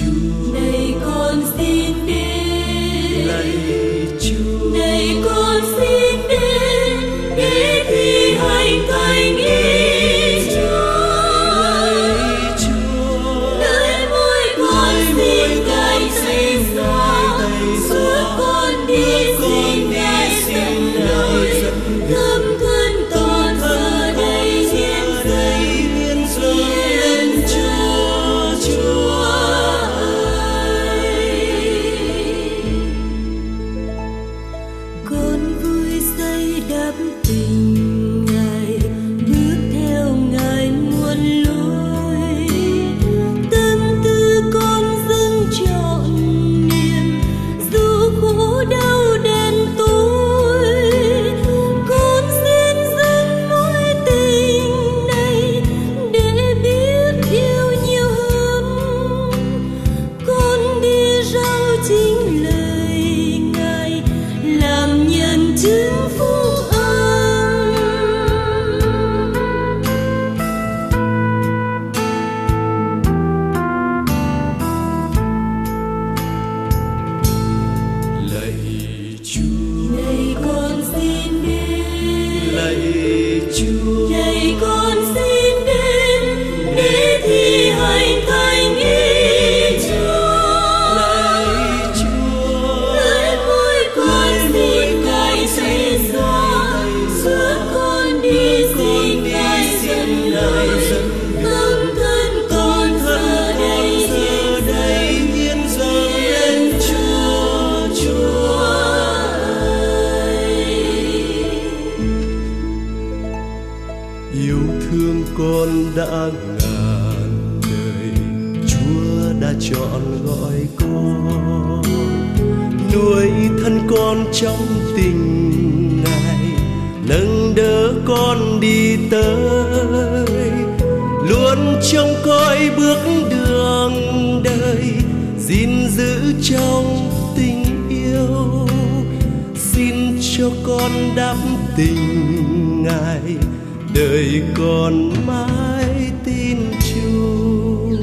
you. You. Yêu thương con đã ngàn đời, chúa đã chọn gọi con. Nuôi thân con trong tình ngài nâng đỡ con đi tới. Luôn trông coi bước đường đời, gìn giữ trong tình yêu. Xin cho con đáp tình ngài đời con mãi tin chúa.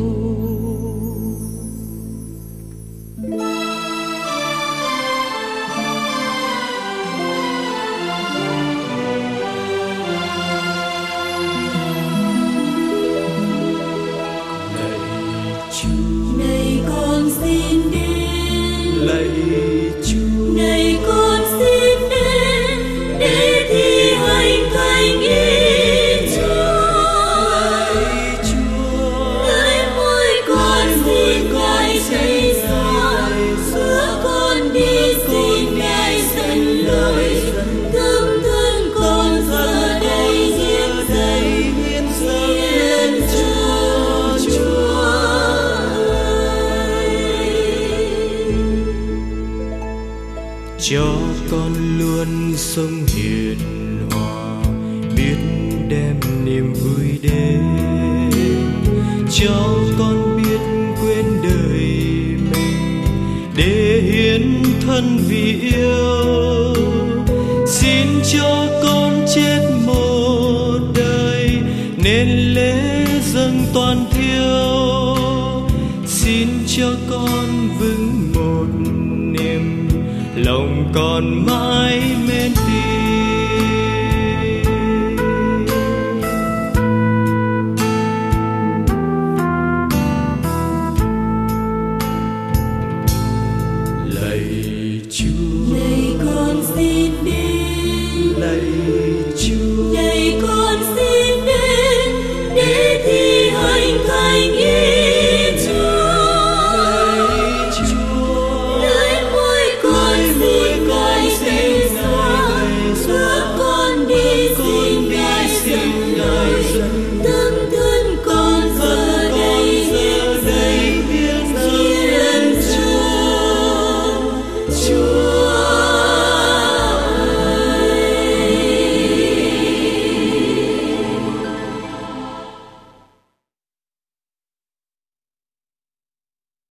Lạy chúa. Này con xin đến lạy chúa. Này con cho con luôn sống hiền hòa, biết đem niềm vui đến. Cho con biết quên đời mình, để hiến thân vì yêu. Xin cho con chết một đời, nên lễ dâng toàn thiêu. Xin cho con vững lòng con mãi mến tin lạy chúa. Này con xin đến lạy chúa. Này con xin